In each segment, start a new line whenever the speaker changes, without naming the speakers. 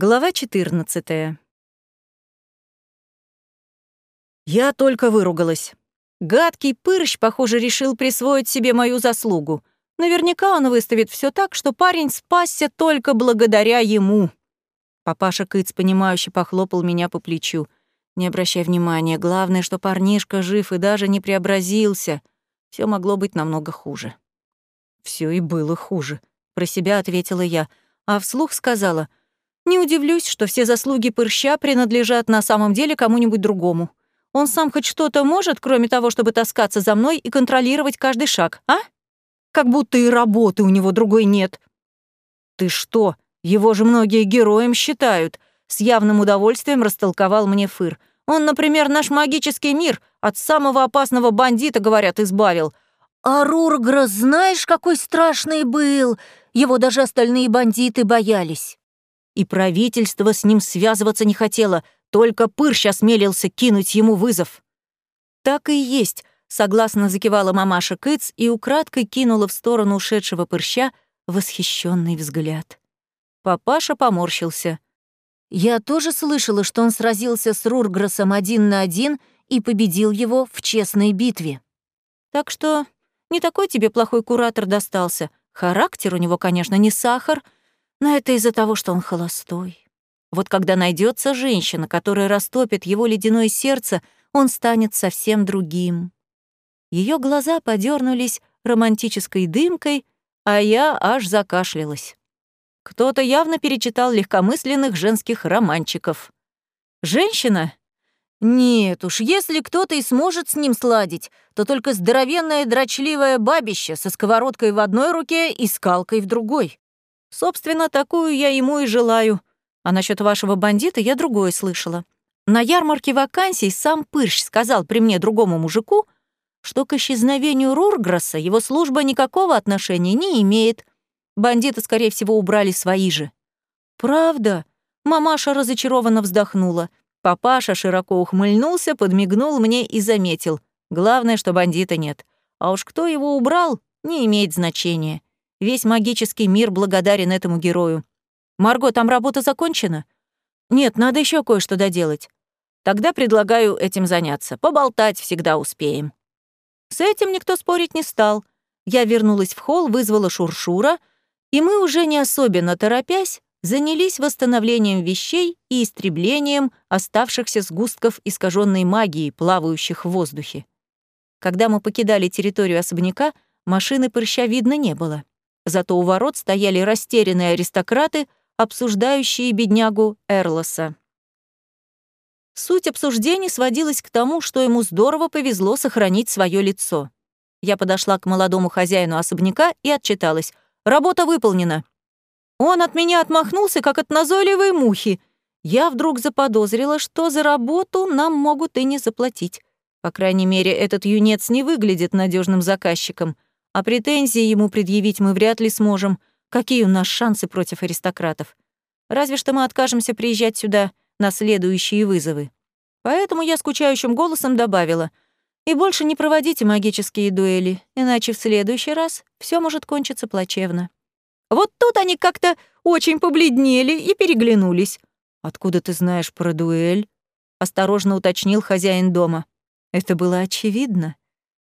Глава 14. Я только выругалась. Гадкий пырщ, похоже, решил присвоить себе мою заслугу. Наверняка он выставит все так, что парень спасся только благодаря ему. Папаша Кыц, понимающе похлопал меня по плечу. Не обращай внимания, главное, что парнишка жив и даже не преобразился. Все могло быть намного хуже. Все и было хуже, про себя ответила я, а вслух сказала — не удивлюсь, что все заслуги Пырща принадлежат на самом деле кому-нибудь другому. Он сам хоть что-то может, кроме того, чтобы таскаться за мной и контролировать каждый шаг, а? Как будто и работы у него другой нет. Ты что? Его же многие героем считают. С явным удовольствием растолковал мне Фыр. Он, например, наш магический мир от самого опасного бандита, говорят, избавил. А Рургрос знаешь, какой страшный был? Его даже остальные бандиты боялись и правительство с ним связываться не хотело, только Пырщ осмелился кинуть ему вызов. «Так и есть», — согласно закивала мамаша Кыц и украдкой кинула в сторону ушедшего Пырща восхищенный взгляд. Папаша поморщился. «Я тоже слышала, что он сразился с Рургросом один на один и победил его в честной битве. Так что не такой тебе плохой куратор достался. Характер у него, конечно, не сахар — но это из-за того, что он холостой. Вот когда найдется женщина, которая растопит его ледяное сердце, он станет совсем другим. Ее глаза подернулись романтической дымкой, а я аж закашлялась. Кто-то явно перечитал легкомысленных женских романчиков. Женщина? Нет уж, если кто-то и сможет с ним сладить, то только здоровенное дрочливое бабище со сковородкой в одной руке и скалкой в другой. Собственно, такую я ему и желаю. А насчет вашего бандита я другое слышала. На ярмарке вакансий сам Пырщ сказал при мне другому мужику, что к исчезновению Рургросса его служба никакого отношения не имеет. Бандита, скорее всего, убрали свои же. «Правда?» Мамаша разочарованно вздохнула. Папаша широко ухмыльнулся, подмигнул мне и заметил. Главное, что бандита нет. А уж кто его убрал, не имеет значения. Весь магический мир благодарен этому герою. Марго, там работа закончена? Нет, надо еще кое-что доделать. Тогда предлагаю этим заняться. Поболтать всегда успеем. С этим никто спорить не стал. Я вернулась в холл, вызвала Шуршура, и мы уже не особенно торопясь занялись восстановлением вещей и истреблением оставшихся сгустков искаженной магии, плавающих в воздухе. Когда мы покидали территорию особняка, машины прыща видно не было. Зато у ворот стояли растерянные аристократы, обсуждающие беднягу Эрлоса. Суть обсуждений сводилась к тому, что ему здорово повезло сохранить свое лицо. Я подошла к молодому хозяину особняка и отчиталась. «Работа выполнена». Он от меня отмахнулся, как от назойливой мухи. Я вдруг заподозрила, что за работу нам могут и не заплатить. По крайней мере, этот юнец не выглядит надежным заказчиком — а претензии ему предъявить мы вряд ли сможем. Какие у нас шансы против аристократов? Разве что мы откажемся приезжать сюда на следующие вызовы. Поэтому я скучающим голосом добавила, и больше не проводите магические дуэли, иначе в следующий раз все может кончиться плачевно. Вот тут они как-то очень побледнели и переглянулись. «Откуда ты знаешь про дуэль?» — осторожно уточнил хозяин дома. Это было очевидно.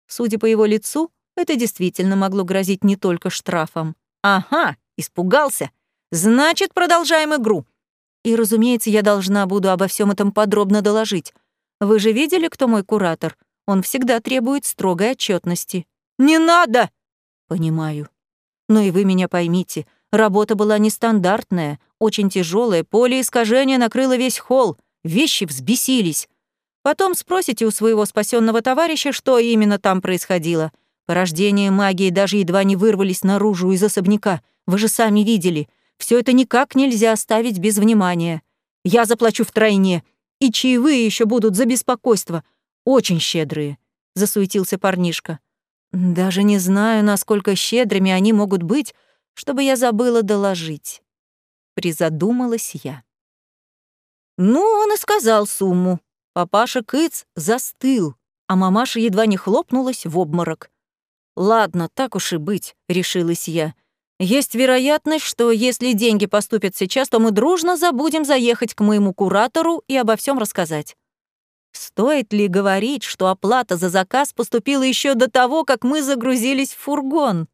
Судя по его лицу, это действительно могло грозить не только штрафом. Ага, испугался. Значит, продолжаем игру. И, разумеется, я должна буду обо всем этом подробно доложить. Вы же видели, кто мой куратор? Он всегда требует строгой отчетности. Не надо! Понимаю. Но и вы меня поймите, работа была нестандартная, очень тяжелая, поле искажения накрыло весь холл, вещи взбесились. Потом спросите у своего спасенного товарища, что именно там происходило — Порождения магии даже едва не вырвались наружу из особняка. Вы же сами видели. Все это никак нельзя оставить без внимания. Я заплачу втройне. И чаевые еще будут за беспокойство. Очень щедрые», — засуетился парнишка. «Даже не знаю, насколько щедрыми они могут быть, чтобы я забыла доложить». Призадумалась я. Ну, он и сказал сумму. Папаша Кыц застыл, а мамаша едва не хлопнулась в обморок. «Ладно, так уж и быть», — решилась я. Есть вероятность, что если деньги поступят сейчас, то мы дружно забудем заехать к моему куратору и обо всем рассказать. Стоит ли говорить, что оплата за заказ поступила еще до того, как мы загрузились в фургон?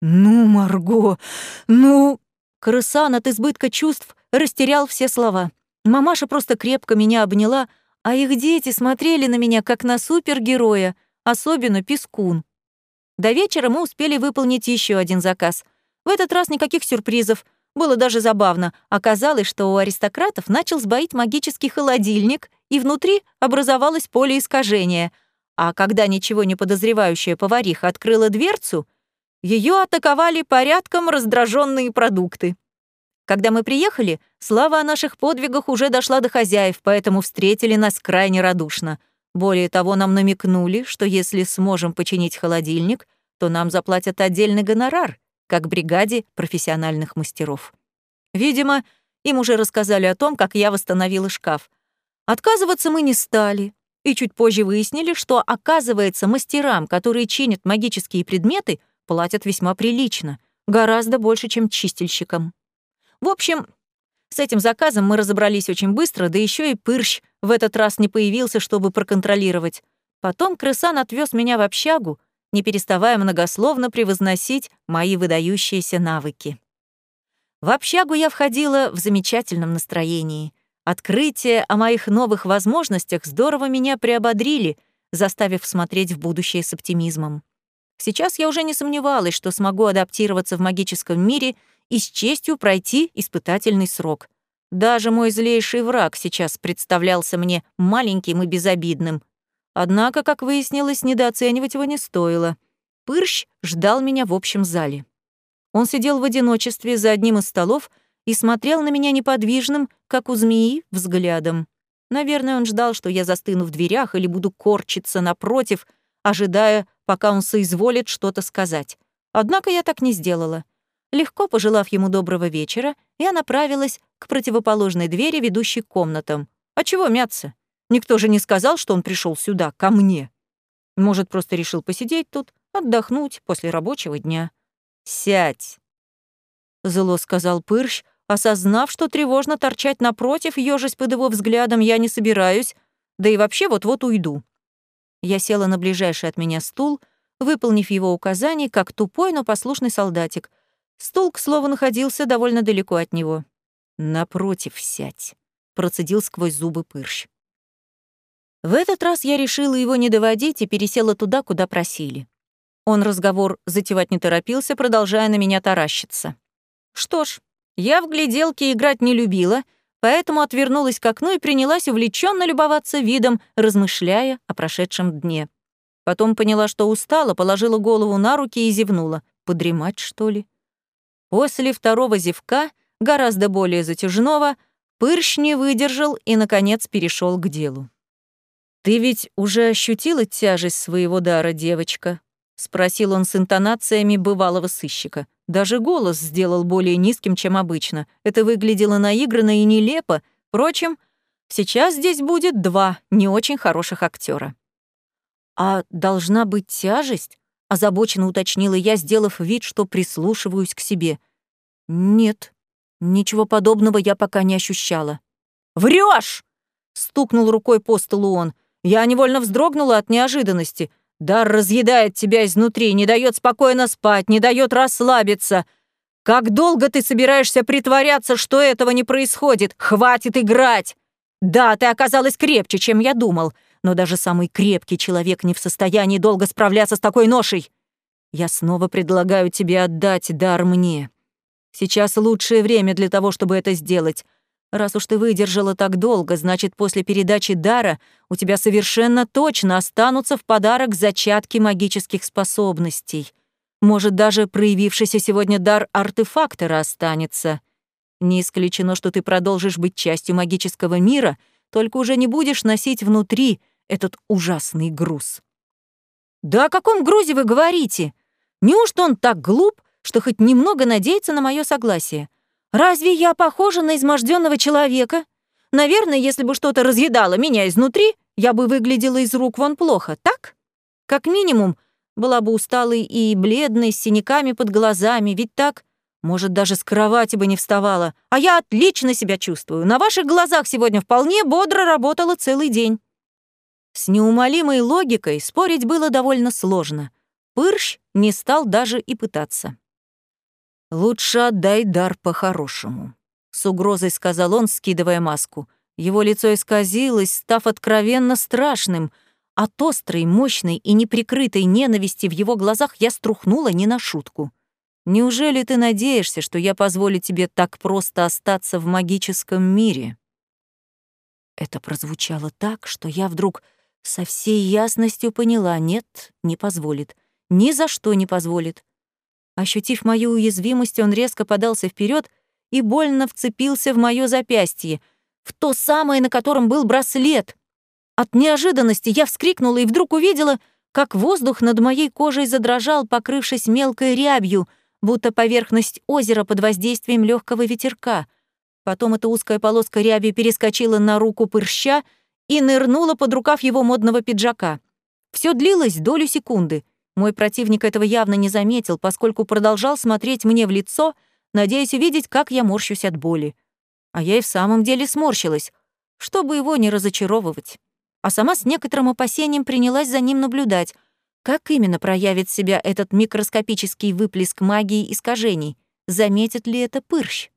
Ну, Марго, ну... Крысан от избытка чувств растерял все слова. Мамаша просто крепко меня обняла, а их дети смотрели на меня, как на супергероя, особенно Пескун. До вечера мы успели выполнить еще один заказ. В этот раз никаких сюрпризов. Было даже забавно. Оказалось, что у аристократов начал сбоить магический холодильник, и внутри образовалось поле искажения. А когда ничего не подозревающая повариха открыла дверцу, ее атаковали порядком раздраженные продукты. Когда мы приехали, слава о наших подвигах уже дошла до хозяев, поэтому встретили нас крайне радушно. Более того, нам намекнули, что если сможем починить холодильник, то нам заплатят отдельный гонорар, как бригаде профессиональных мастеров. Видимо, им уже рассказали о том, как я восстановила шкаф. Отказываться мы не стали, и чуть позже выяснили, что, оказывается, мастерам, которые чинят магические предметы, платят весьма прилично, гораздо больше, чем чистильщикам. В общем, с этим заказом мы разобрались очень быстро, да еще и Пырщ в этот раз не появился, чтобы проконтролировать. Потом крысан отвез меня в общагу, не переставая многословно превозносить мои выдающиеся навыки. В общагу я входила в замечательном настроении. Открытие о моих новых возможностях здорово меня приободрили, заставив смотреть в будущее с оптимизмом. Сейчас я уже не сомневалась, что смогу адаптироваться в магическом мире и с честью пройти испытательный срок. Даже мой злейший враг сейчас представлялся мне маленьким и безобидным. Однако, как выяснилось, недооценивать его не стоило. Пырщ ждал меня в общем зале. Он сидел в одиночестве за одним из столов и смотрел на меня неподвижным, как у змеи, взглядом. Наверное, он ждал, что я застыну в дверях или буду корчиться напротив, ожидая, пока он соизволит что-то сказать. Однако я так не сделала. Легко пожелав ему доброго вечера, я направилась к противоположной двери, ведущей к комнатам. А чего мяться? Никто же не сказал, что он пришел сюда, ко мне. Может, просто решил посидеть тут, отдохнуть после рабочего дня. «Сядь!» Зло сказал Пырщ, осознав, что тревожно торчать напротив, ёжась под его взглядом, я не собираюсь, да и вообще вот-вот уйду. Я села на ближайший от меня стул, выполнив его указание, как тупой, но послушный солдатик. Стул, к слову, находился довольно далеко от него. «Напротив сядь», — процедил сквозь зубы Пырщ. В этот раз я решила его не доводить и пересела туда, куда просили. Он разговор затевать не торопился, продолжая на меня таращиться. Что ж, я в гляделки играть не любила — поэтому отвернулась к окну и принялась увлеченно любоваться видом, размышляя о прошедшем дне. Потом поняла, что устала, положила голову на руки и зевнула. Подремать, что ли? После второго зевка, гораздо более затяжного, Пырщ не выдержал и, наконец, перешел к делу. «Ты ведь уже ощутила тяжесть своего дара, девочка?» — спросил он с интонациями бывалого сыщика. Даже голос сделал более низким, чем обычно. Это выглядело наигранно и нелепо. Впрочем, сейчас здесь будет два не очень хороших актера. «А должна быть тяжесть?» — озабоченно уточнила я, сделав вид, что прислушиваюсь к себе. «Нет, ничего подобного я пока не ощущала». «Врёшь!» — стукнул рукой по столу он. Я невольно вздрогнула от неожиданности — Дар разъедает тебя изнутри, не дает спокойно спать, не дает расслабиться. Как долго ты собираешься притворяться, что этого не происходит? Хватит играть! Да, ты оказалась крепче, чем я думал, но даже самый крепкий человек не в состоянии долго справляться с такой ношей. Я снова предлагаю тебе отдать дар мне. Сейчас лучшее время для того, чтобы это сделать. Раз уж ты выдержала так долго, значит, после передачи дара у тебя совершенно точно останутся в подарок зачатки магических способностей. Может, даже проявившийся сегодня дар артефактора останется. Не исключено, что ты продолжишь быть частью магического мира, только уже не будешь носить внутри этот ужасный груз. «Да о каком грузе вы говорите? Неужто он так глуп, что хоть немного надеется на мое согласие? Разве я похожа на изможденного человека? Наверное, если бы что-то разъедало меня изнутри, я бы выглядела из рук вон плохо, так? Как минимум, была бы усталой и бледной, с синяками под глазами, ведь так? Может, даже с кровати бы не вставала. А я отлично себя чувствую. На ваших глазах сегодня вполне бодро работала целый день. С неумолимой логикой спорить было довольно сложно. Пырщ не стал даже и пытаться. «Лучше отдай дар по-хорошему», — с угрозой сказал он, скидывая маску. Его лицо исказилось, став откровенно страшным. От острой, мощной и неприкрытой ненависти в его глазах я струхнула не на шутку. «Неужели ты надеешься, что я позволю тебе так просто остаться в магическом мире?» Это прозвучало так, что я вдруг со всей ясностью поняла, нет, не позволит. Ни за что не позволит. Ощутив мою уязвимость, он резко подался вперед и больно вцепился в мое запястье, в то самое, на котором был браслет. От неожиданности я вскрикнула и вдруг увидела, как воздух над моей кожей задрожал, покрывшись мелкой рябью, будто поверхность озера под воздействием легкого ветерка. Потом эта узкая полоска ряби перескочила на руку пырща и нырнула под рукав его модного пиджака. Все длилось долю секунды — мой противник этого явно не заметил, поскольку продолжал смотреть мне в лицо, надеясь увидеть, как я морщусь от боли. А я и в самом деле сморщилась, чтобы его не разочаровывать. А сама с некоторым опасением принялась за ним наблюдать, как именно проявит себя этот микроскопический выплеск магии искажений, заметит ли это пырщ.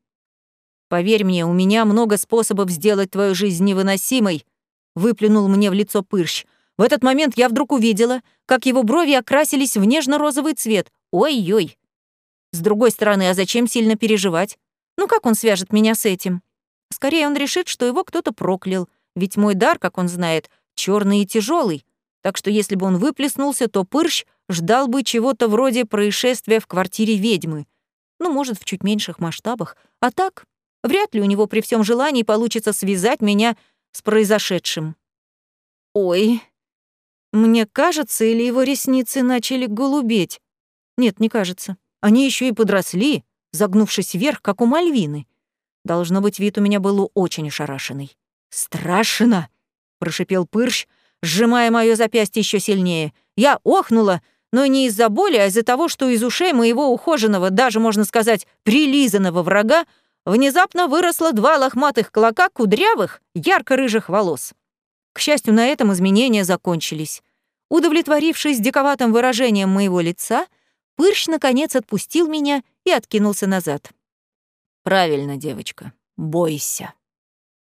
«Поверь мне, у меня много способов сделать твою жизнь невыносимой», — выплюнул мне в лицо пырщ — в этот момент я вдруг увидела, как его брови окрасились в нежно-розовый цвет. Ой-ой. С другой стороны, а зачем сильно переживать? Ну как он свяжет меня с этим? Скорее он решит, что его кто-то проклял, ведь мой дар, как он знает, черный и тяжелый. Так что если бы он выплеснулся, то Пырщ ждал бы чего-то вроде происшествия в квартире ведьмы. Ну, может, в чуть меньших масштабах. А так, вряд ли у него при всем желании получится связать меня с произошедшим. Ой, мне кажется, или его ресницы начали голубеть? Нет, не кажется. Они еще и подросли, загнувшись вверх, как у Мальвины. Должно быть, вид у меня был очень ошарашенный. «Страшно!» — прошипел Пырщ, сжимая мое запястье еще сильнее. Я охнула, но не из-за боли, а из-за того, что из ушей моего ухоженного, даже, можно сказать, прилизанного врага, внезапно выросло два лохматых клока кудрявых, ярко-рыжих волос. К счастью, на этом изменения закончились. Удовлетворившись диковатым выражением моего лица, Пырщ наконец отпустил меня и откинулся назад. «Правильно, девочка, бойся».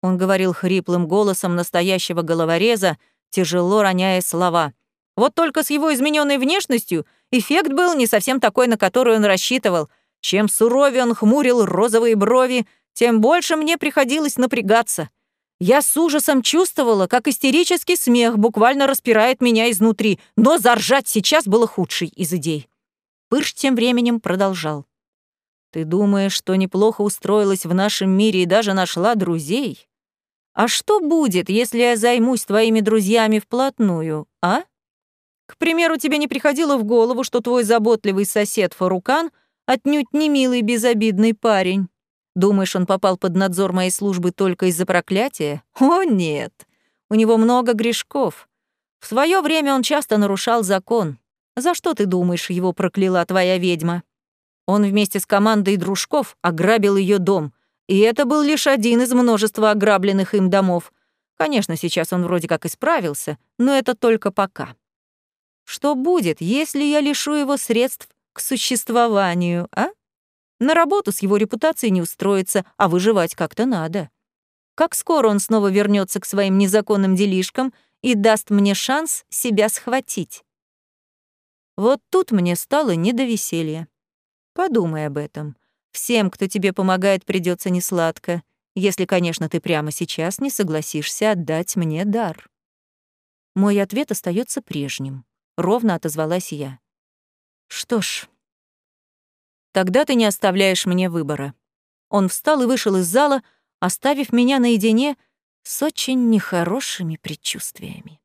Он говорил хриплым голосом настоящего головореза, тяжело роняя слова. Вот только с его измененной внешностью эффект был не совсем такой, на который он рассчитывал. Чем суровее он хмурил розовые брови, тем больше мне приходилось напрягаться. Я с ужасом чувствовала, как истерический смех буквально распирает меня изнутри, но заржать сейчас было худшей из идей. Пырш тем временем продолжал. «Ты думаешь, что неплохо устроилась в нашем мире и даже нашла друзей? А что будет, если я займусь твоими друзьями вплотную, а? К примеру, тебе не приходило в голову, что твой заботливый сосед Фарукан отнюдь не милый безобидный парень?» Думаешь, он попал под надзор моей службы только из-за проклятия? О, нет. У него много грешков. В свое время он часто нарушал закон. За что, ты думаешь, его прокляла твоя ведьма? Он вместе с командой дружков ограбил ее дом. И это был лишь один из множества ограбленных им домов. Конечно, сейчас он вроде как исправился, но это только пока. Что будет, если я лишу его средств к существованию, а? На работу с его репутацией не устроиться, а выживать как-то надо. Как скоро он снова вернется к своим незаконным делишкам и даст мне шанс себя схватить? Вот тут мне стало не до веселья. Подумай об этом. Всем, кто тебе помогает, придется несладко, если, конечно, ты прямо сейчас не согласишься отдать мне дар. Мой ответ остается прежним. Ровно отозвалась я. Что ж, Тогда ты не оставляешь мне выбора. Он встал и вышел из зала, оставив меня наедине с очень нехорошими предчувствиями.